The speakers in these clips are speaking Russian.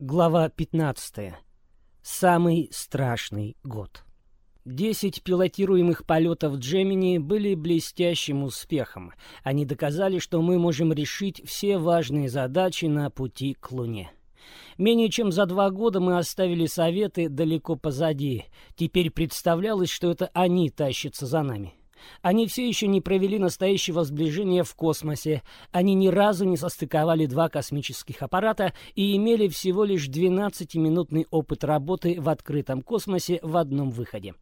Глава 15. Самый страшный год. Десять пилотируемых полетов Джемини были блестящим успехом. Они доказали, что мы можем решить все важные задачи на пути к Луне. Менее чем за два года мы оставили Советы далеко позади. Теперь представлялось, что это они тащатся за нами. Они все еще не провели настоящего сближения в космосе, они ни разу не состыковали два космических аппарата и имели всего лишь 12-минутный опыт работы в открытом космосе в одном выходе.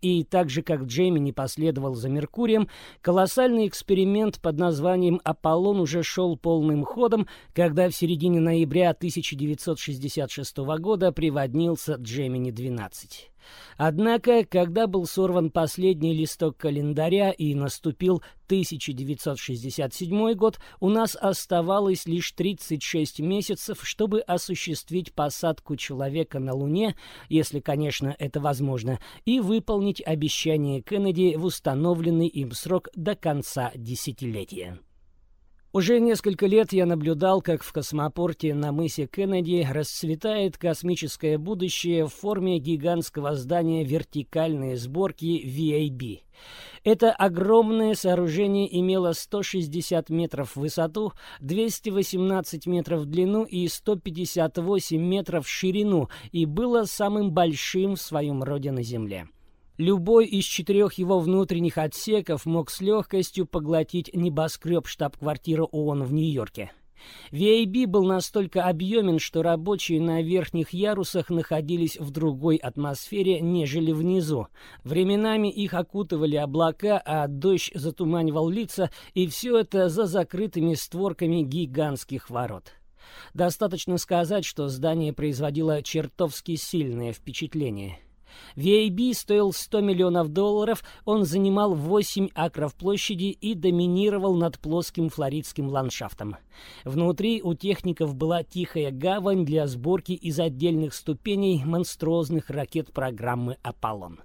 И так же, как Джейми не последовал за Меркурием, колоссальный эксперимент под названием «Аполлон» уже шел полным ходом, когда в середине ноября 1966 года приводнился Джемини-12. Однако, когда был сорван последний листок календаря и наступил 1967 год, у нас оставалось лишь 36 месяцев, чтобы осуществить посадку человека на Луне, если, конечно, это возможно, и выполнить обещание Кеннеди в установленный им срок до конца десятилетия. Уже несколько лет я наблюдал, как в космопорте на мысе Кеннеди расцветает космическое будущее в форме гигантского здания вертикальной сборки VAB. Это огромное сооружение имело 160 метров в высоту, 218 метров в длину и 158 метров в ширину и было самым большим в своем роде на Земле. Любой из четырех его внутренних отсеков мог с легкостью поглотить небоскреб штаб-квартиры ООН в Нью-Йорке. VAB был настолько объемен, что рабочие на верхних ярусах находились в другой атмосфере, нежели внизу. Временами их окутывали облака, а дождь затуманивал лица, и все это за закрытыми створками гигантских ворот. Достаточно сказать, что здание производило чертовски сильное впечатление — VAB стоил 100 миллионов долларов, он занимал 8 акров площади и доминировал над плоским флоридским ландшафтом. Внутри у техников была тихая гавань для сборки из отдельных ступеней монструозных ракет программы «Аполлон».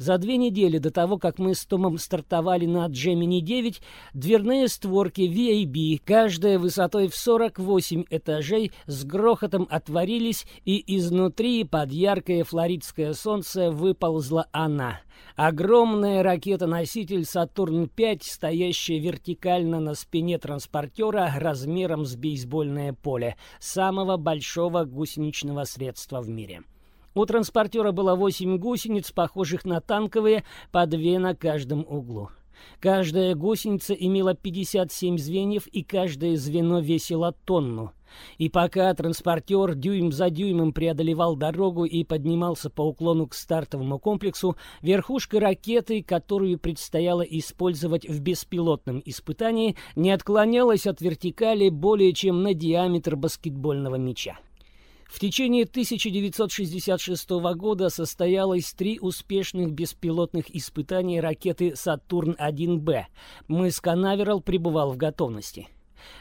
За две недели до того, как мы с Томом стартовали на Gemini 9, дверные створки VAB, каждая высотой в 48 этажей, с грохотом отворились, и изнутри под яркое флоридское солнце выползла она. Огромная ракета-носитель «Сатурн-5», стоящая вертикально на спине транспортера размером с бейсбольное поле, самого большого гусеничного средства в мире. У транспортера было восемь гусениц, похожих на танковые, по две на каждом углу. Каждая гусеница имела 57 звеньев, и каждое звено весило тонну. И пока транспортер дюйм за дюймом преодолевал дорогу и поднимался по уклону к стартовому комплексу, верхушка ракеты, которую предстояло использовать в беспилотном испытании, не отклонялась от вертикали более чем на диаметр баскетбольного мяча. В течение 1966 года состоялось три успешных беспилотных испытания ракеты «Сатурн-1Б». Мыс Канаверал пребывал в готовности.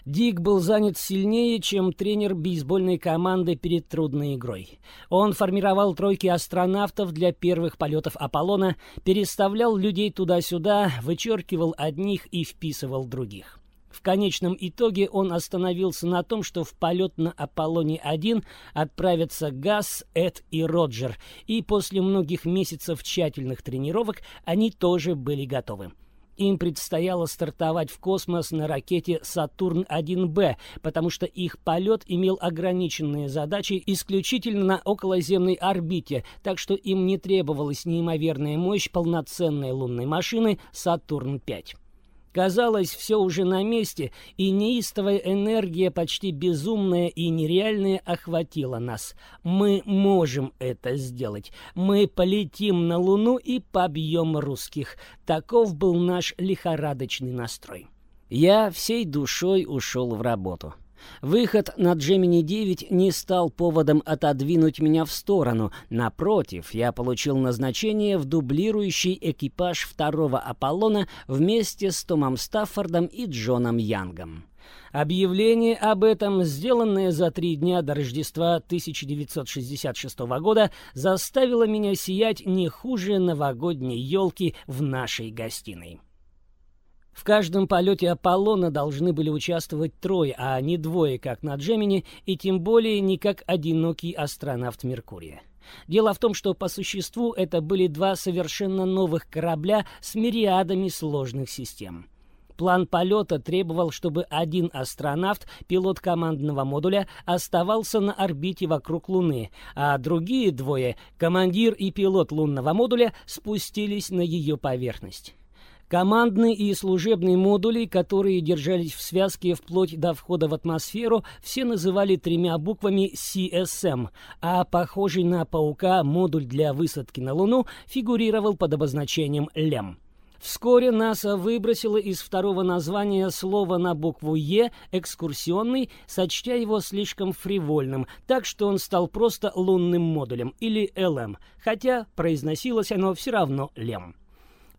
Дик был занят сильнее, чем тренер бейсбольной команды перед трудной игрой. Он формировал тройки астронавтов для первых полетов Аполлона, переставлял людей туда-сюда, вычеркивал одних и вписывал других. В конечном итоге он остановился на том, что в полет на Аполлоне-1 отправятся Газ, Эд и Роджер, и после многих месяцев тщательных тренировок они тоже были готовы. Им предстояло стартовать в космос на ракете «Сатурн-1Б», потому что их полет имел ограниченные задачи исключительно на околоземной орбите, так что им не требовалась неимоверная мощь полноценной лунной машины «Сатурн-5». Казалось, все уже на месте, и неистовая энергия, почти безумная и нереальная, охватила нас. Мы можем это сделать. Мы полетим на Луну и побьем русских. Таков был наш лихорадочный настрой. Я всей душой ушел в работу. Выход на Gemini 9 не стал поводом отодвинуть меня в сторону. Напротив, я получил назначение в дублирующий экипаж второго Аполлона вместе с Томом Стаффордом и Джоном Янгом. Объявление об этом, сделанное за три дня до Рождества 1966 года, заставило меня сиять не хуже новогодней елки в нашей гостиной. В каждом полете Аполлона должны были участвовать трое, а не двое, как на Джемини, и тем более не как одинокий астронавт Меркурия. Дело в том, что по существу это были два совершенно новых корабля с мириадами сложных систем. План полета требовал, чтобы один астронавт, пилот командного модуля, оставался на орбите вокруг Луны, а другие двое, командир и пилот лунного модуля, спустились на ее поверхность. Командные и служебные модули, которые держались в связке вплоть до входа в атмосферу, все называли тремя буквами CSM, а похожий на паука модуль для высадки на Луну фигурировал под обозначением LEM. Вскоре НАСА выбросила из второго названия слово на букву «Е» экскурсионный, сочтя его слишком фривольным, так что он стал просто лунным модулем, или ЛМ, хотя произносилось оно все равно «Лем».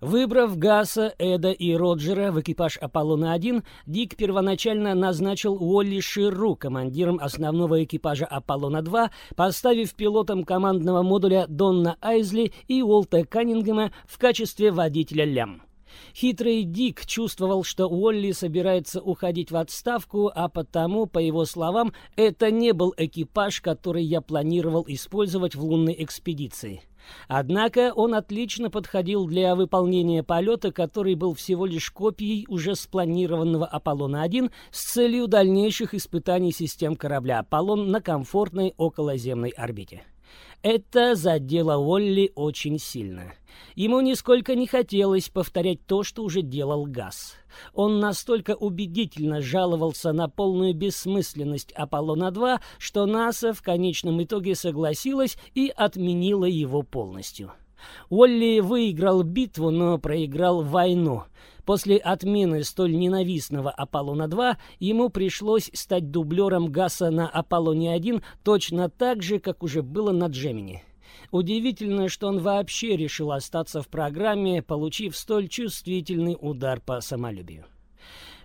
Выбрав Гаса, Эда и Роджера в экипаж Аполлона-1, Дик первоначально назначил Уолли Ширу командиром основного экипажа Аполлона-2, поставив пилотом командного модуля Донна Айзли и Уолта Каннингема в качестве водителя лям. Хитрый Дик чувствовал, что Уолли собирается уходить в отставку, а потому, по его словам, это не был экипаж, который я планировал использовать в лунной экспедиции. Однако он отлично подходил для выполнения полета, который был всего лишь копией уже спланированного Аполлона-1 с целью дальнейших испытаний систем корабля «Аполлон» на комфортной околоземной орбите. Это задело Уолли очень сильно. Ему нисколько не хотелось повторять то, что уже делал Газ. Он настолько убедительно жаловался на полную бессмысленность Аполлона-2, что НАСА в конечном итоге согласилась и отменила его полностью. Уолли выиграл битву, но проиграл войну. После отмены столь ненавистного Аполлона-2 ему пришлось стать дублером Гаса на Аполлоне-1 точно так же, как уже было на Джемини. Удивительно, что он вообще решил остаться в программе, получив столь чувствительный удар по самолюбию.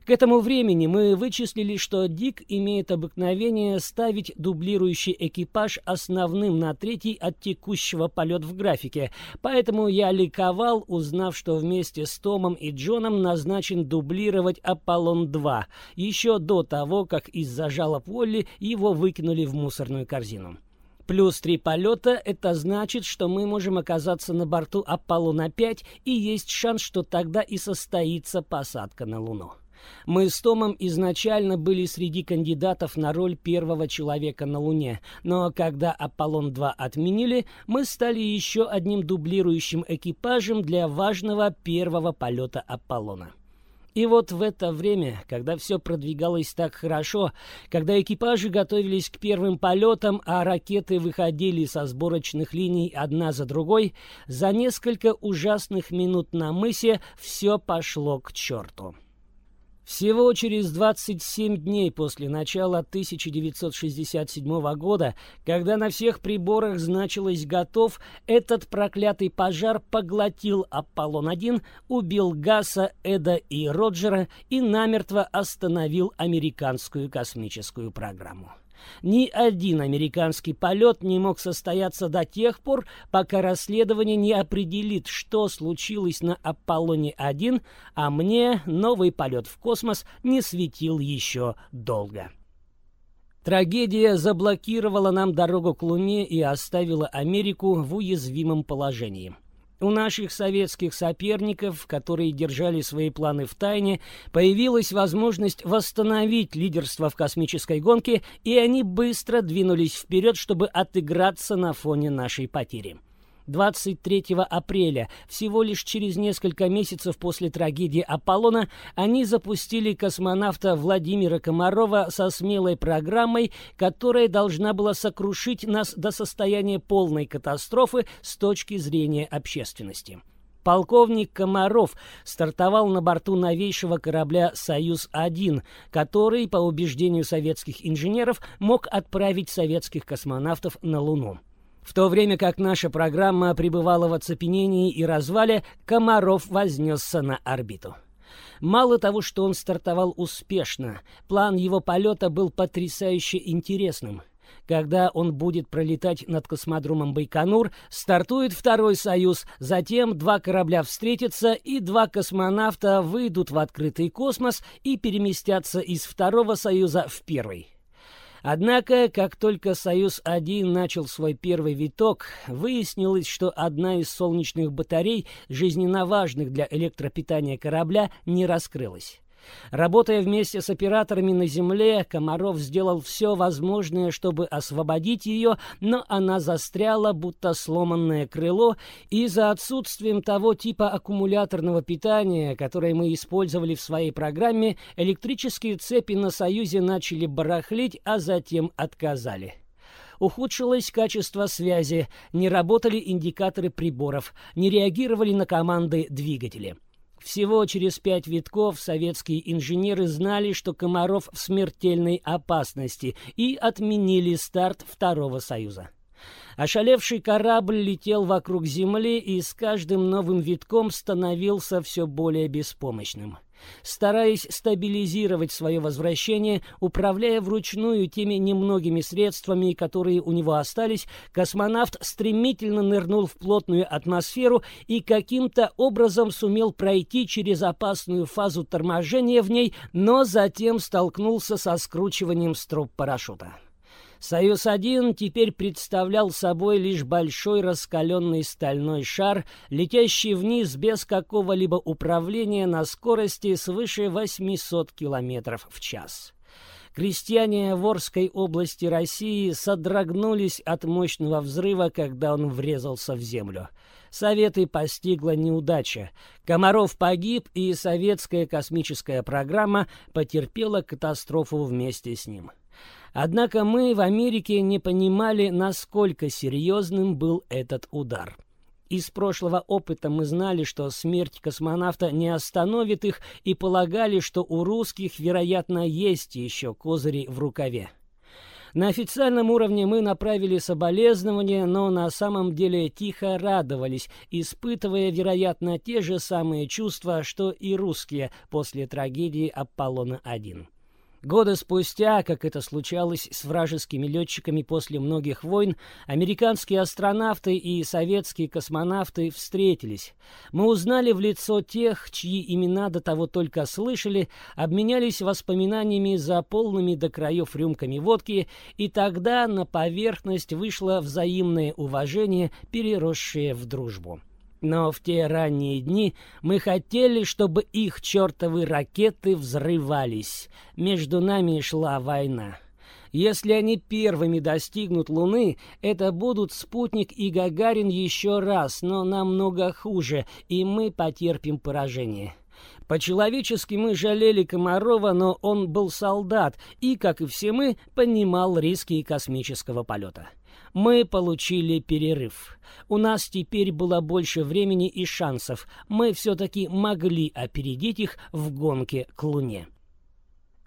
К этому времени мы вычислили, что Дик имеет обыкновение ставить дублирующий экипаж основным на третий от текущего полет в графике, поэтому я ликовал, узнав, что вместе с Томом и Джоном назначен дублировать Аполлон-2, еще до того, как из-за жалоб Уолли его выкинули в мусорную корзину. Плюс три полета — это значит, что мы можем оказаться на борту Аполлона-5, и есть шанс, что тогда и состоится посадка на Луну. Мы с Томом изначально были среди кандидатов на роль первого человека на Луне, но когда Аполлон-2 отменили, мы стали еще одним дублирующим экипажем для важного первого полета Аполлона. И вот в это время, когда все продвигалось так хорошо, когда экипажи готовились к первым полетам, а ракеты выходили со сборочных линий одна за другой, за несколько ужасных минут на мысе все пошло к черту. Всего через 27 дней после начала 1967 года, когда на всех приборах значилось «готов», этот проклятый пожар поглотил «Аполлон-1», убил Гаса, Эда и Роджера и намертво остановил американскую космическую программу. Ни один американский полет не мог состояться до тех пор, пока расследование не определит, что случилось на Аполлоне-1, а мне новый полет в космос не светил еще долго. Трагедия заблокировала нам дорогу к Луне и оставила Америку в уязвимом положении. У наших советских соперников, которые держали свои планы в тайне, появилась возможность восстановить лидерство в космической гонке, и они быстро двинулись вперед, чтобы отыграться на фоне нашей потери. 23 апреля, всего лишь через несколько месяцев после трагедии Аполлона, они запустили космонавта Владимира Комарова со смелой программой, которая должна была сокрушить нас до состояния полной катастрофы с точки зрения общественности. Полковник Комаров стартовал на борту новейшего корабля «Союз-1», который, по убеждению советских инженеров, мог отправить советских космонавтов на Луну. В то время как наша программа пребывала в оцепенении и развале, Комаров вознесся на орбиту. Мало того, что он стартовал успешно, план его полета был потрясающе интересным. Когда он будет пролетать над космодромом Байконур, стартует второй «Союз», затем два корабля встретятся, и два космонавта выйдут в открытый космос и переместятся из второго «Союза» в первый. Однако, как только «Союз-1» начал свой первый виток, выяснилось, что одна из солнечных батарей, жизненно важных для электропитания корабля, не раскрылась. Работая вместе с операторами на земле, Комаров сделал все возможное, чтобы освободить ее, но она застряла, будто сломанное крыло, и за отсутствием того типа аккумуляторного питания, которое мы использовали в своей программе, электрические цепи на «Союзе» начали барахлить, а затем отказали. Ухудшилось качество связи, не работали индикаторы приборов, не реагировали на команды двигатели. Всего через пять витков советские инженеры знали, что Комаров в смертельной опасности, и отменили старт Второго Союза. Ошалевший корабль летел вокруг Земли и с каждым новым витком становился все более беспомощным. Стараясь стабилизировать свое возвращение, управляя вручную теми немногими средствами, которые у него остались, космонавт стремительно нырнул в плотную атмосферу и каким-то образом сумел пройти через опасную фазу торможения в ней, но затем столкнулся со скручиванием строп парашюта. «Союз-1» теперь представлял собой лишь большой раскаленный стальной шар, летящий вниз без какого-либо управления на скорости свыше 800 км в час. Крестьяне Ворской области России содрогнулись от мощного взрыва, когда он врезался в землю. Советы постигла неудача. Комаров погиб, и советская космическая программа потерпела катастрофу вместе с ним. Однако мы в Америке не понимали, насколько серьезным был этот удар. Из прошлого опыта мы знали, что смерть космонавта не остановит их, и полагали, что у русских, вероятно, есть еще козыри в рукаве. На официальном уровне мы направили соболезнования, но на самом деле тихо радовались, испытывая, вероятно, те же самые чувства, что и русские после трагедии Аполлона-1. Годы спустя, как это случалось с вражескими летчиками после многих войн, американские астронавты и советские космонавты встретились. Мы узнали в лицо тех, чьи имена до того только слышали, обменялись воспоминаниями за полными до краев рюмками водки, и тогда на поверхность вышло взаимное уважение, переросшее в дружбу. Но в те ранние дни мы хотели, чтобы их чертовы ракеты взрывались. Между нами шла война. Если они первыми достигнут Луны, это будут спутник и Гагарин еще раз, но намного хуже, и мы потерпим поражение. По-человечески мы жалели Комарова, но он был солдат и, как и все мы, понимал риски космического полета. Мы получили перерыв. У нас теперь было больше времени и шансов. Мы все-таки могли опередить их в гонке к Луне.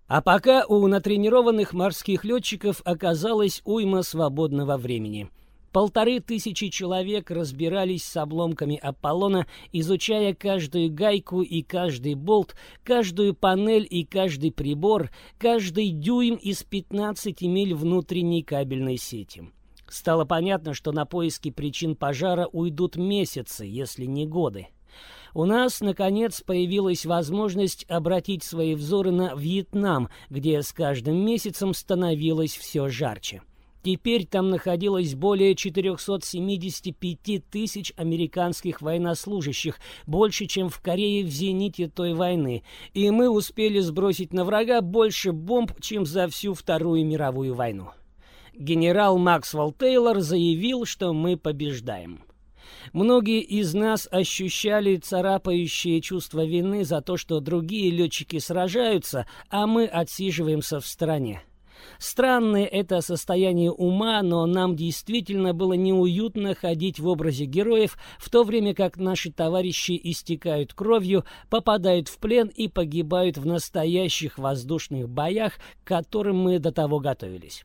А пока у натренированных морских летчиков оказалось уйма свободного времени. Полторы тысячи человек разбирались с обломками Аполлона, изучая каждую гайку и каждый болт, каждую панель и каждый прибор, каждый дюйм из 15 миль внутренней кабельной сети. Стало понятно, что на поиски причин пожара уйдут месяцы, если не годы. У нас, наконец, появилась возможность обратить свои взоры на Вьетнам, где с каждым месяцем становилось все жарче. Теперь там находилось более 475 тысяч американских военнослужащих, больше, чем в Корее в зените той войны, и мы успели сбросить на врага больше бомб, чем за всю Вторую мировую войну генерал Максвелл Тейлор заявил, что мы побеждаем. Многие из нас ощущали царапающее чувство вины за то, что другие летчики сражаются, а мы отсиживаемся в стороне. Странное это состояние ума, но нам действительно было неуютно ходить в образе героев, в то время как наши товарищи истекают кровью, попадают в плен и погибают в настоящих воздушных боях, к которым мы до того готовились.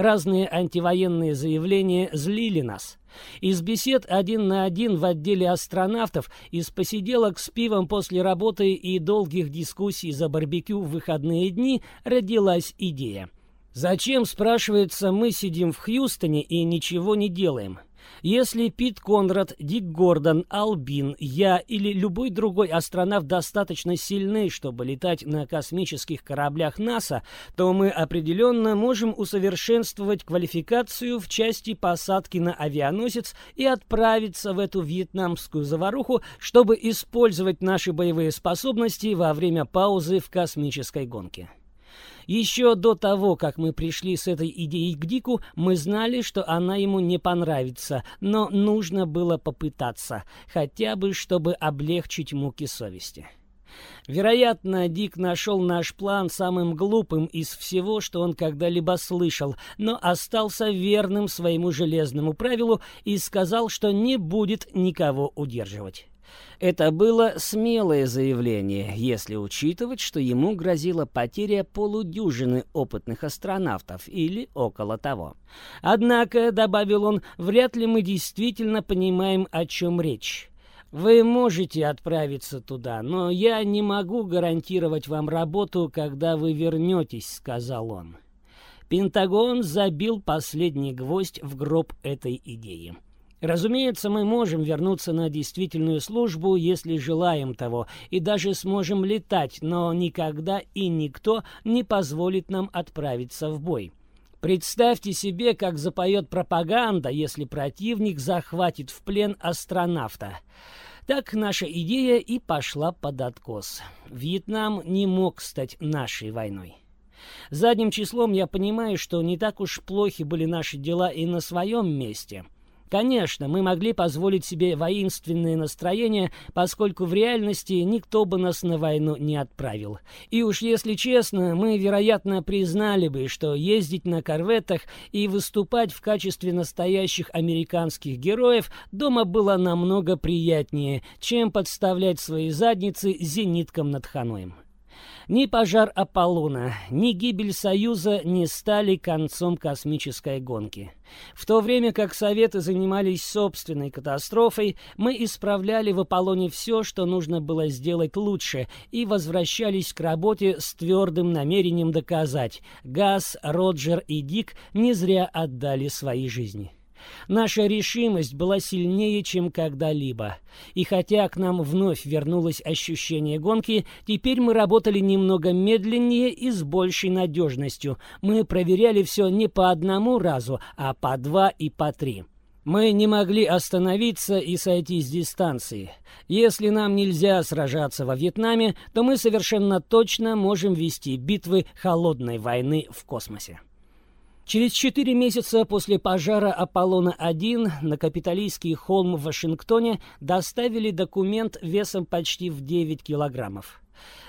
Разные антивоенные заявления злили нас. Из бесед один на один в отделе астронавтов, из посиделок с пивом после работы и долгих дискуссий за барбекю в выходные дни родилась идея. Зачем, спрашивается, мы сидим в Хьюстоне и ничего не делаем? Если Пит Конрад, Дик Гордон, Албин, я или любой другой астронавт достаточно сильны, чтобы летать на космических кораблях НАСА, то мы определенно можем усовершенствовать квалификацию в части посадки на авианосец и отправиться в эту вьетнамскую заваруху, чтобы использовать наши боевые способности во время паузы в космической гонке. Еще до того, как мы пришли с этой идеей к Дику, мы знали, что она ему не понравится, но нужно было попытаться, хотя бы чтобы облегчить муки совести. Вероятно, Дик нашел наш план самым глупым из всего, что он когда-либо слышал, но остался верным своему железному правилу и сказал, что не будет никого удерживать. Это было смелое заявление, если учитывать, что ему грозила потеря полудюжины опытных астронавтов или около того. Однако, добавил он, вряд ли мы действительно понимаем, о чем речь. Вы можете отправиться туда, но я не могу гарантировать вам работу, когда вы вернетесь, сказал он. Пентагон забил последний гвоздь в гроб этой идеи. Разумеется, мы можем вернуться на действительную службу, если желаем того, и даже сможем летать, но никогда и никто не позволит нам отправиться в бой. Представьте себе, как запоет пропаганда, если противник захватит в плен астронавта. Так наша идея и пошла под откос. Вьетнам не мог стать нашей войной. Задним числом я понимаю, что не так уж плохи были наши дела и на своем месте — Конечно, мы могли позволить себе воинственные настроения, поскольку в реальности никто бы нас на войну не отправил. И уж если честно, мы, вероятно, признали бы, что ездить на корветах и выступать в качестве настоящих американских героев дома было намного приятнее, чем подставлять свои задницы зениткам над Ханоем. Ни пожар Аполлона, ни гибель Союза не стали концом космической гонки. В то время как Советы занимались собственной катастрофой, мы исправляли в Аполлоне все, что нужно было сделать лучше, и возвращались к работе с твердым намерением доказать – Газ, Роджер и Дик не зря отдали свои жизни. Наша решимость была сильнее, чем когда-либо. И хотя к нам вновь вернулось ощущение гонки, теперь мы работали немного медленнее и с большей надежностью. Мы проверяли все не по одному разу, а по два и по три. Мы не могли остановиться и сойти с дистанции. Если нам нельзя сражаться во Вьетнаме, то мы совершенно точно можем вести битвы холодной войны в космосе. Через четыре месяца после пожара «Аполлона-1» на Капитолийский холм в Вашингтоне доставили документ весом почти в 9 килограммов.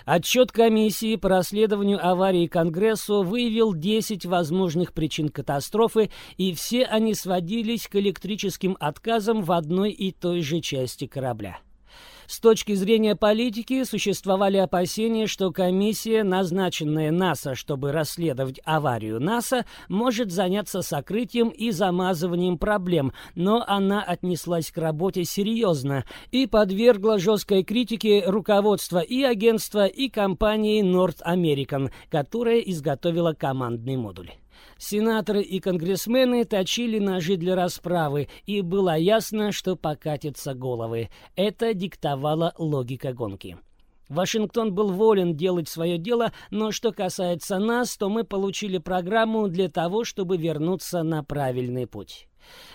Отчет комиссии по расследованию аварии Конгрессу выявил 10 возможных причин катастрофы, и все они сводились к электрическим отказам в одной и той же части корабля. С точки зрения политики существовали опасения, что комиссия, назначенная НАСА, чтобы расследовать аварию НАСА, может заняться сокрытием и замазыванием проблем, но она отнеслась к работе серьезно и подвергла жесткой критике руководства и агентства, и компании North American, которая изготовила командный модуль. Сенаторы и конгрессмены точили ножи для расправы, и было ясно, что покатятся головы. Это диктовала логика гонки. Вашингтон был волен делать свое дело, но что касается нас, то мы получили программу для того, чтобы вернуться на правильный путь.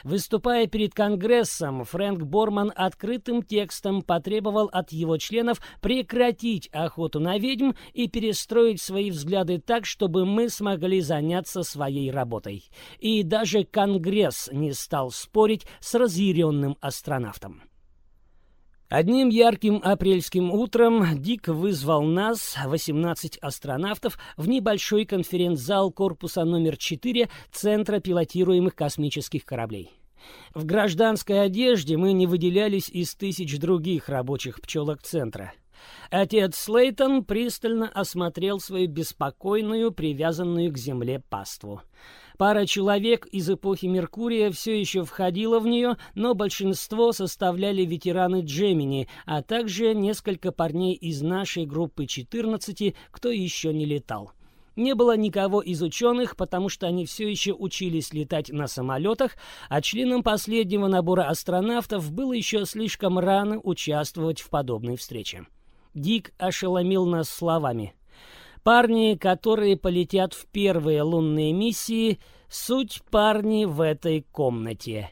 Выступая перед Конгрессом, Фрэнк Борман открытым текстом потребовал от его членов прекратить охоту на ведьм и перестроить свои взгляды так, чтобы мы смогли заняться своей работой. И даже Конгресс не стал спорить с разъяренным астронавтом. Одним ярким апрельским утром Дик вызвал нас, 18 астронавтов, в небольшой конференц-зал корпуса номер 4 Центра пилотируемых космических кораблей. В гражданской одежде мы не выделялись из тысяч других рабочих пчелок центра. Отец Слейтон пристально осмотрел свою беспокойную, привязанную к земле паству. Пара человек из эпохи Меркурия все еще входила в нее, но большинство составляли ветераны Джемини, а также несколько парней из нашей группы 14, кто еще не летал. Не было никого из ученых, потому что они все еще учились летать на самолетах, а членам последнего набора астронавтов было еще слишком рано участвовать в подобной встрече. Дик ошеломил нас словами. «Парни, которые полетят в первые лунные миссии, суть парни в этой комнате».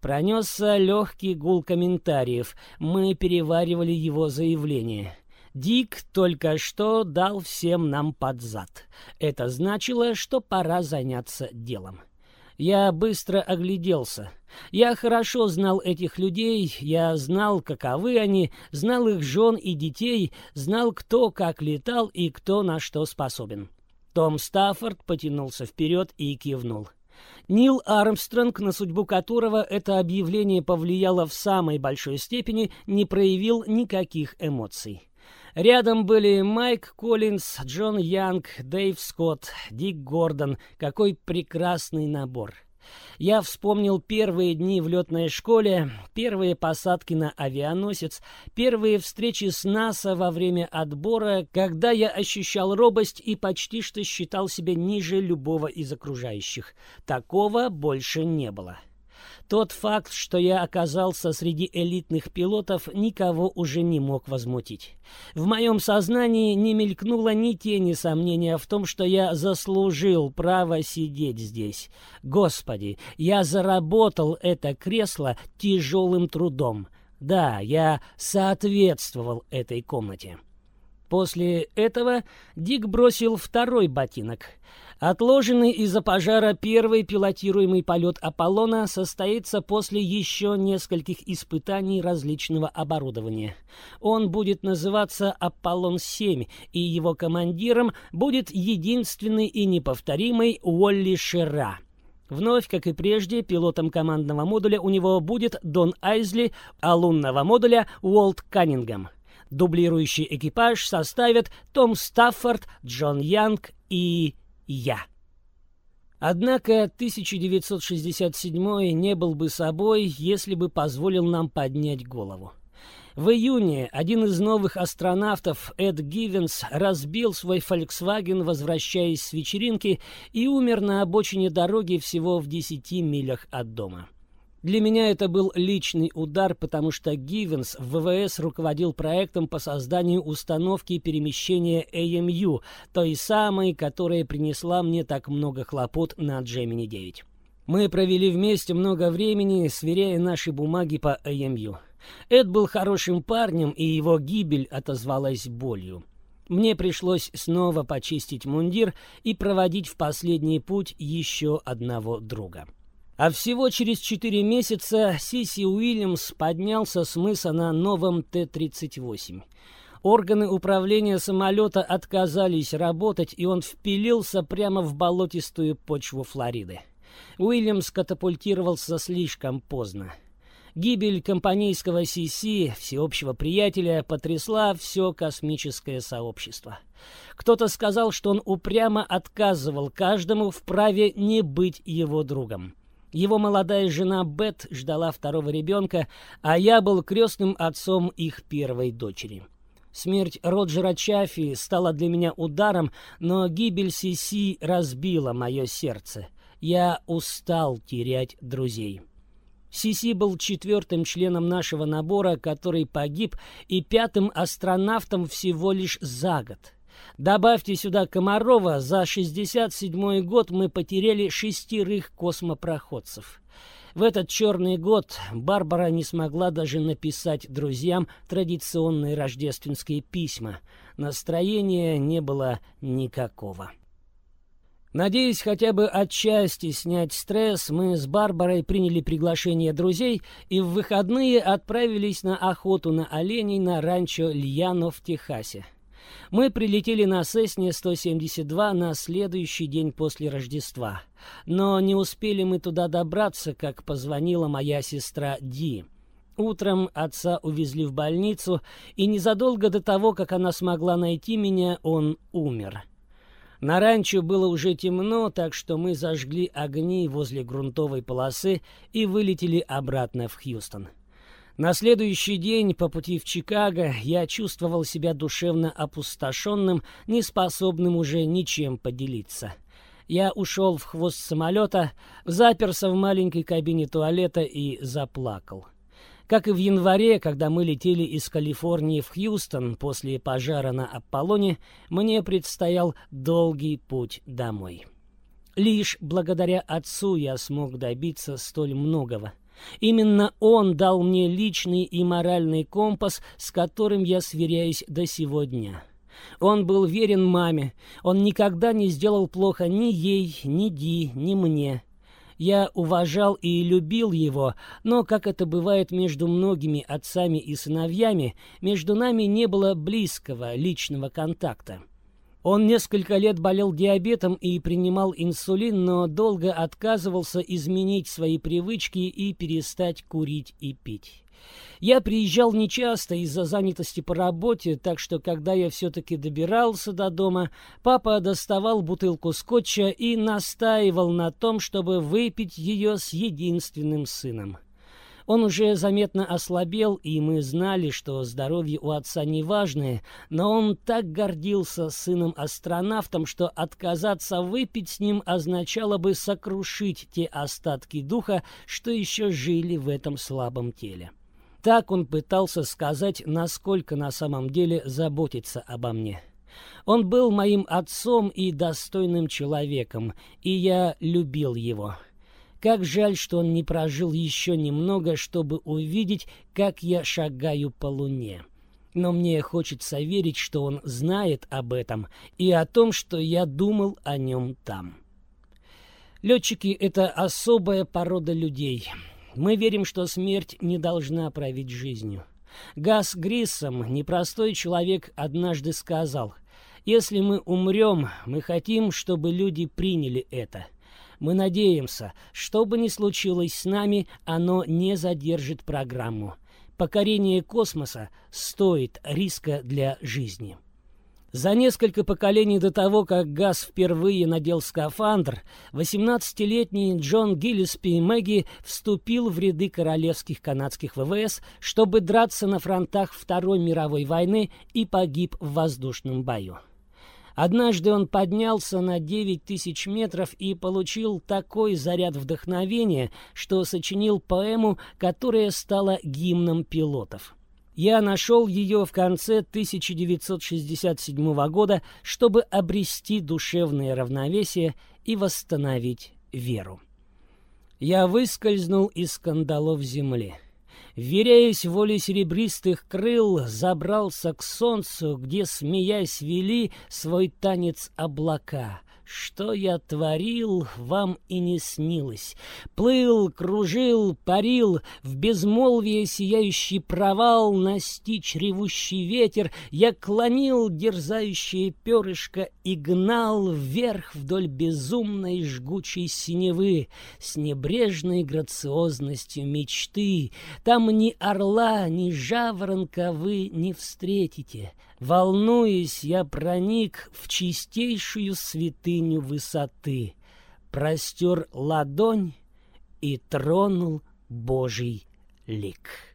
Пронесся легкий гул комментариев. Мы переваривали его заявление. Дик только что дал всем нам под зад. Это значило, что пора заняться делом. Я быстро огляделся. Я хорошо знал этих людей, я знал, каковы они, знал их жен и детей, знал, кто как летал и кто на что способен. Том Стаффорд потянулся вперед и кивнул. Нил Армстронг, на судьбу которого это объявление повлияло в самой большой степени, не проявил никаких эмоций. Рядом были Майк Коллинз, Джон Янг, Дэйв Скотт, Дик Гордон. Какой прекрасный набор. Я вспомнил первые дни в летной школе, первые посадки на авианосец, первые встречи с НАСА во время отбора, когда я ощущал робость и почти что считал себя ниже любого из окружающих. Такого больше не было. Тот факт, что я оказался среди элитных пилотов, никого уже не мог возмутить. В моем сознании не мелькнуло ни тени сомнения в том, что я заслужил право сидеть здесь. Господи, я заработал это кресло тяжелым трудом. Да, я соответствовал этой комнате. После этого Дик бросил второй ботинок — Отложенный из-за пожара первый пилотируемый полет Аполлона состоится после еще нескольких испытаний различного оборудования. Он будет называться Аполлон-7, и его командиром будет единственный и неповторимый Уолли Шера. Вновь, как и прежде, пилотом командного модуля у него будет Дон Айзли, а лунного модуля Уолт Каннингем. Дублирующий экипаж составят Том Стаффорд, Джон Янг и я. Однако 1967 не был бы собой, если бы позволил нам поднять голову. В июне один из новых астронавтов, Эд Гивенс, разбил свой Volkswagen, возвращаясь с вечеринки, и умер на обочине дороги всего в 10 милях от дома. Для меня это был личный удар, потому что Гивенс в ВВС руководил проектом по созданию установки перемещения AMU, той самой, которая принесла мне так много хлопот на Gemini 9. Мы провели вместе много времени, сверяя наши бумаги по AMU. Эд был хорошим парнем, и его гибель отозвалась болью. Мне пришлось снова почистить мундир и проводить в последний путь еще одного друга. А всего через четыре месяца Сиси Уильямс поднялся с мыса на новом Т-38. Органы управления самолета отказались работать, и он впилился прямо в болотистую почву Флориды. Уильямс катапультировался слишком поздно. Гибель компанейского Сиси, всеобщего приятеля, потрясла все космическое сообщество. Кто-то сказал, что он упрямо отказывал каждому в праве не быть его другом. Его молодая жена Бет ждала второго ребенка, а я был крестным отцом их первой дочери. Смерть Роджера Чаффи стала для меня ударом, но гибель Сиси разбила мое сердце. Я устал терять друзей. Сиси был четвертым членом нашего набора, который погиб, и пятым астронавтом всего лишь за год. Добавьте сюда Комарова, за 67 год мы потеряли шестерых космопроходцев. В этот черный год Барбара не смогла даже написать друзьям традиционные рождественские письма. Настроения не было никакого. Надеясь хотя бы отчасти снять стресс, мы с Барбарой приняли приглашение друзей и в выходные отправились на охоту на оленей на ранчо Льяно в Техасе. Мы прилетели на Сесне 172 на следующий день после Рождества. Но не успели мы туда добраться, как позвонила моя сестра Ди. Утром отца увезли в больницу, и незадолго до того, как она смогла найти меня, он умер. На ранчо было уже темно, так что мы зажгли огни возле грунтовой полосы и вылетели обратно в Хьюстон. На следующий день по пути в Чикаго я чувствовал себя душевно опустошенным, неспособным уже ничем поделиться. Я ушел в хвост самолета, заперся в маленькой кабине туалета и заплакал. Как и в январе, когда мы летели из Калифорнии в Хьюстон после пожара на Аполлоне, мне предстоял долгий путь домой. Лишь благодаря отцу я смог добиться столь многого. Именно он дал мне личный и моральный компас, с которым я сверяюсь до сегодня. Он был верен маме, он никогда не сделал плохо ни ей, ни Ди, ни мне. Я уважал и любил его, но, как это бывает между многими отцами и сыновьями, между нами не было близкого личного контакта. Он несколько лет болел диабетом и принимал инсулин, но долго отказывался изменить свои привычки и перестать курить и пить. Я приезжал нечасто из-за занятости по работе, так что, когда я все-таки добирался до дома, папа доставал бутылку скотча и настаивал на том, чтобы выпить ее с единственным сыном. Он уже заметно ослабел, и мы знали, что здоровье у отца неважное, но он так гордился сыном-астронавтом, что отказаться выпить с ним означало бы сокрушить те остатки духа, что еще жили в этом слабом теле. Так он пытался сказать, насколько на самом деле заботится обо мне. Он был моим отцом и достойным человеком, и я любил его. Как жаль, что он не прожил еще немного, чтобы увидеть, как я шагаю по луне. Но мне хочется верить, что он знает об этом и о том, что я думал о нем там. Летчики — это особая порода людей — мы верим, что смерть не должна править жизнью. Газ Гриссом, непростой человек, однажды сказал, «Если мы умрем, мы хотим, чтобы люди приняли это. Мы надеемся, что бы ни случилось с нами, оно не задержит программу. Покорение космоса стоит риска для жизни». За несколько поколений до того, как Газ впервые надел скафандр, 18-летний Джон Гиллиспи Мэгги вступил в ряды королевских канадских ВВС, чтобы драться на фронтах Второй мировой войны и погиб в воздушном бою. Однажды он поднялся на 9 тысяч метров и получил такой заряд вдохновения, что сочинил поэму, которая стала гимном пилотов. Я нашел ее в конце 1967 года, чтобы обрести душевное равновесие и восстановить веру. Я выскользнул из кандалов земли. Веряясь воле серебристых крыл, забрался к солнцу, где, смеясь, вели свой танец облака — что я творил, вам и не снилось. Плыл, кружил, парил, в безмолвие сияющий провал, настичь ревущий ветер, я клонил дерзающее перышко и гнал вверх вдоль безумной жгучей синевы с небрежной грациозностью мечты. Там ни орла, ни жаворонка вы не встретите. Волнуясь, я проник в чистейшую святыню высоты, простер ладонь и тронул Божий лик.